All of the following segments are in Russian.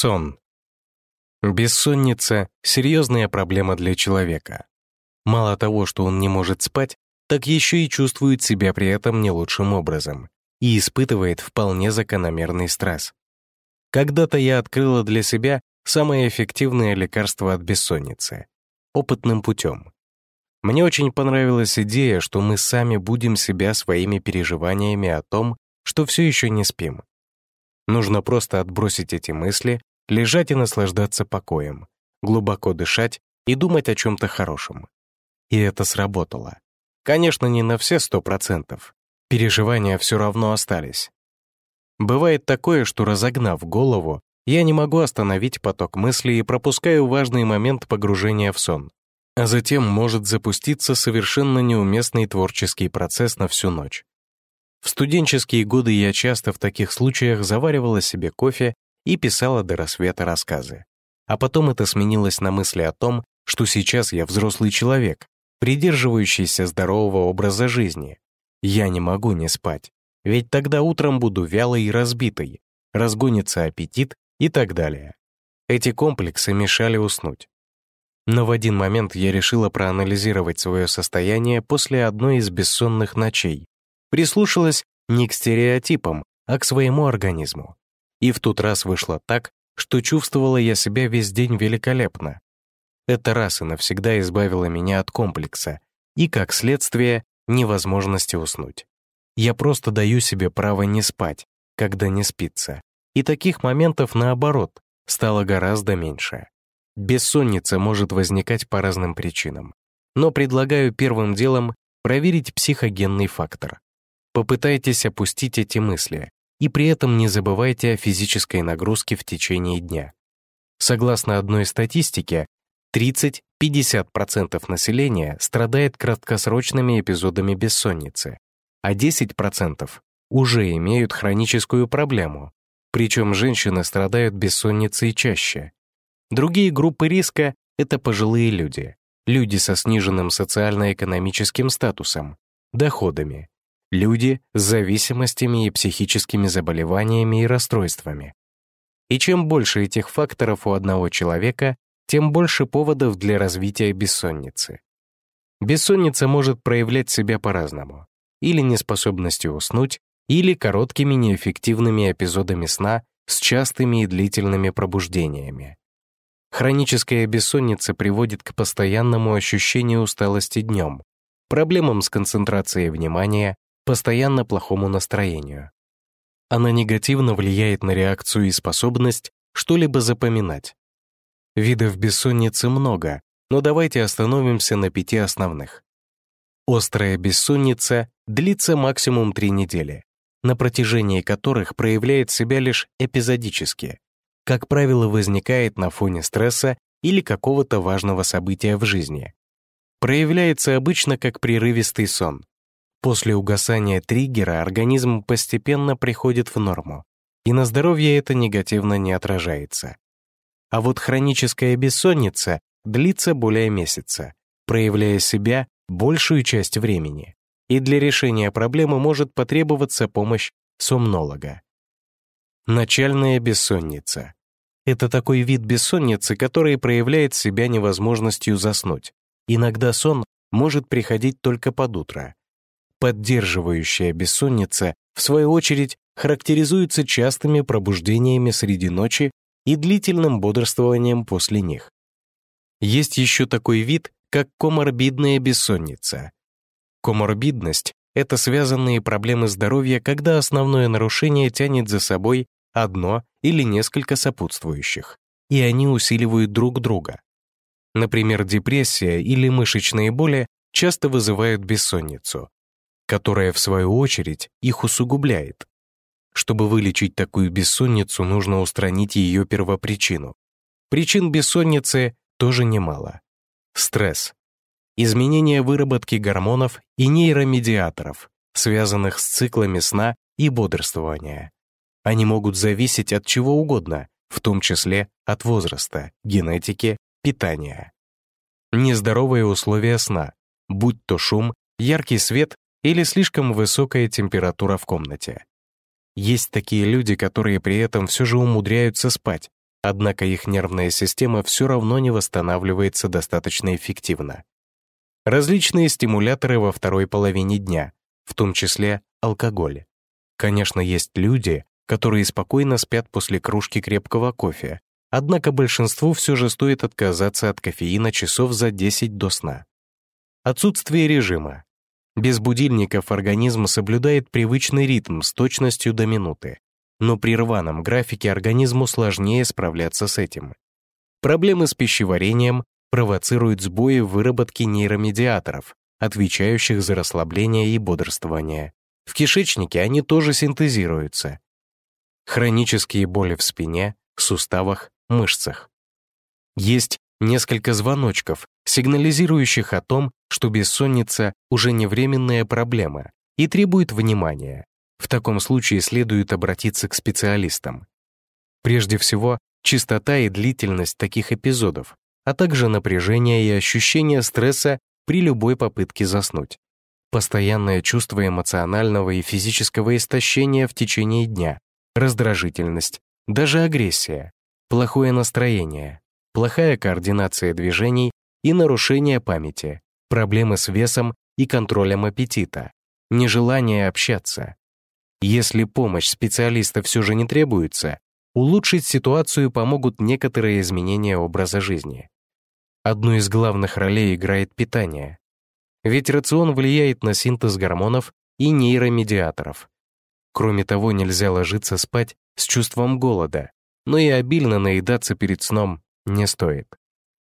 Сон. Бессонница — серьезная проблема для человека. Мало того, что он не может спать, так еще и чувствует себя при этом не лучшим образом и испытывает вполне закономерный стресс. Когда-то я открыла для себя самое эффективное лекарство от бессонницы — опытным путем. Мне очень понравилась идея, что мы сами будем себя своими переживаниями о том, что все еще не спим. Нужно просто отбросить эти мысли, лежать и наслаждаться покоем, глубоко дышать и думать о чем-то хорошем. И это сработало. Конечно, не на все сто процентов. Переживания все равно остались. Бывает такое, что разогнав голову, я не могу остановить поток мыслей и пропускаю важный момент погружения в сон а затем может запуститься совершенно неуместный творческий процесс на всю ночь. В студенческие годы я часто в таких случаях заваривала себе кофе и писала до рассвета рассказы. А потом это сменилось на мысли о том, что сейчас я взрослый человек, придерживающийся здорового образа жизни. Я не могу не спать, ведь тогда утром буду вялой и разбитой, разгонится аппетит и так далее. Эти комплексы мешали уснуть. Но в один момент я решила проанализировать свое состояние после одной из бессонных ночей. Прислушалась не к стереотипам, а к своему организму. И в тот раз вышло так, что чувствовала я себя весь день великолепно. Это раз и навсегда избавило меня от комплекса и, как следствие, невозможности уснуть. Я просто даю себе право не спать, когда не спится. И таких моментов, наоборот, стало гораздо меньше. Бессонница может возникать по разным причинам. Но предлагаю первым делом проверить психогенный фактор. Попытайтесь опустить эти мысли, и при этом не забывайте о физической нагрузке в течение дня. Согласно одной статистике, 30-50% населения страдает краткосрочными эпизодами бессонницы, а 10% уже имеют хроническую проблему, причем женщины страдают бессонницей чаще. Другие группы риска — это пожилые люди, люди со сниженным социально-экономическим статусом, доходами, люди с зависимостями и психическими заболеваниями и расстройствами. И чем больше этих факторов у одного человека, тем больше поводов для развития бессонницы. Бессонница может проявлять себя по-разному. Или неспособностью уснуть, или короткими неэффективными эпизодами сна с частыми и длительными пробуждениями. Хроническая бессонница приводит к постоянному ощущению усталости днем, проблемам с концентрацией внимания, постоянно плохому настроению. Она негативно влияет на реакцию и способность что-либо запоминать. Видов бессонницы много, но давайте остановимся на пяти основных. Острая бессонница длится максимум три недели, на протяжении которых проявляет себя лишь эпизодически, как правило, возникает на фоне стресса или какого-то важного события в жизни. Проявляется обычно как прерывистый сон. После угасания триггера организм постепенно приходит в норму, и на здоровье это негативно не отражается. А вот хроническая бессонница длится более месяца, проявляя себя большую часть времени, и для решения проблемы может потребоваться помощь сомнолога. Начальная бессонница. Это такой вид бессонницы, который проявляет себя невозможностью заснуть. Иногда сон может приходить только под утро. Поддерживающая бессонница, в свою очередь, характеризуется частыми пробуждениями среди ночи и длительным бодрствованием после них. Есть еще такой вид, как коморбидная бессонница. Коморбидность — это связанные проблемы здоровья, когда основное нарушение тянет за собой одно или несколько сопутствующих, и они усиливают друг друга. Например, депрессия или мышечные боли часто вызывают бессонницу, которая, в свою очередь, их усугубляет. Чтобы вылечить такую бессонницу, нужно устранить ее первопричину. Причин бессонницы тоже немало. Стресс, изменение выработки гормонов и нейромедиаторов, связанных с циклами сна и бодрствования, они могут зависеть от чего угодно, в том числе от возраста, генетики, питания. Нездоровые условия сна, будь то шум, яркий свет или слишком высокая температура в комнате. Есть такие люди, которые при этом все же умудряются спать, однако их нервная система все равно не восстанавливается достаточно эффективно. Различные стимуляторы во второй половине дня, в том числе алкоголь. Конечно, есть люди, которые спокойно спят после кружки крепкого кофе, однако большинству все же стоит отказаться от кофеина часов за 10 до сна. Отсутствие режима. Без будильников организм соблюдает привычный ритм с точностью до минуты, но при рваном графике организму сложнее справляться с этим. Проблемы с пищеварением провоцируют сбои в выработке нейромедиаторов, отвечающих за расслабление и бодрствование. В кишечнике они тоже синтезируются. Хронические боли в спине, суставах, мышцах. Есть несколько звоночков, сигнализирующих о том, что бессонница уже не временная проблема и требует внимания. В таком случае следует обратиться к специалистам. Прежде всего, частота и длительность таких эпизодов, а также напряжение и ощущение стресса при любой попытке заснуть. Постоянное чувство эмоционального и физического истощения в течение дня, раздражительность, даже агрессия, плохое настроение, плохая координация движений и нарушение памяти, проблемы с весом и контролем аппетита, нежелание общаться. Если помощь специалиста все же не требуется, улучшить ситуацию помогут некоторые изменения образа жизни. Одну из главных ролей играет питание. Ведь рацион влияет на синтез гормонов и нейромедиаторов. Кроме того, нельзя ложиться спать с чувством голода, но и обильно наедаться перед сном не стоит.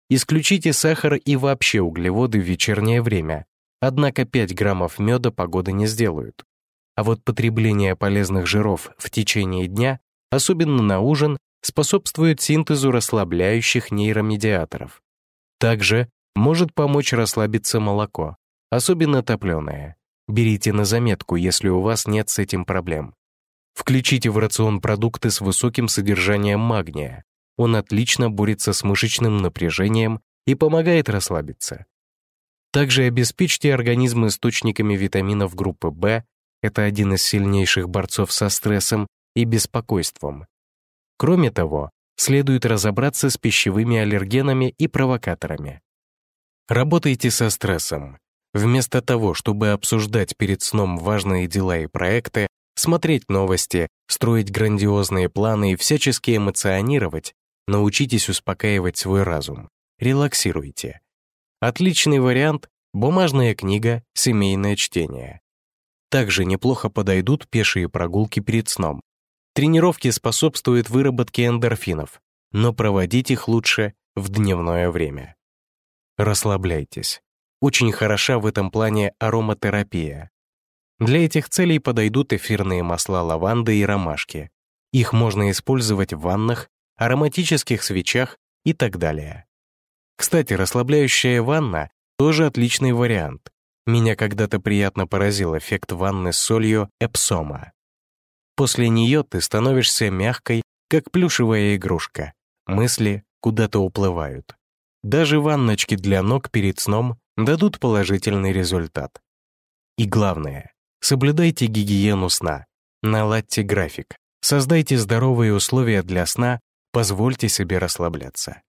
Исключите сахар и вообще углеводы в вечернее время, однако 5 граммов меда погоды не сделают. А вот потребление полезных жиров в течение дня, особенно на ужин, способствует синтезу расслабляющих нейромедиаторов. Также может помочь расслабиться молоко, особенно топленое. Берите на заметку, если у вас нет с этим проблем. Включите в рацион продукты с высоким содержанием магния, он отлично борется с мышечным напряжением и помогает расслабиться. Также обеспечьте организм источниками витаминов группы В, это один из сильнейших борцов со стрессом и беспокойством. Кроме того, следует разобраться с пищевыми аллергенами и провокаторами. Работайте со стрессом. Вместо того, чтобы обсуждать перед сном важные дела и проекты, смотреть новости, строить грандиозные планы и всячески эмоционировать, Научитесь успокаивать свой разум. Релаксируйте. Отличный вариант — бумажная книга, семейное чтение. Также неплохо подойдут пешие прогулки перед сном. Тренировки способствуют выработке эндорфинов, но проводить их лучше в дневное время. Расслабляйтесь. Очень хороша в этом плане ароматерапия. Для этих целей подойдут эфирные масла лаванды и ромашки. Их можно использовать в ваннах ароматических свечах и так далее. Кстати, расслабляющая ванна — тоже отличный вариант. Меня когда-то приятно поразил эффект ванны с солью эпсома. После нее ты становишься мягкой, как плюшевая игрушка. Мысли куда-то уплывают. Даже ванночки для ног перед сном дадут положительный результат. И главное, соблюдайте гигиену сна, наладьте график, создайте здоровые условия для сна Позвольте себе расслабляться.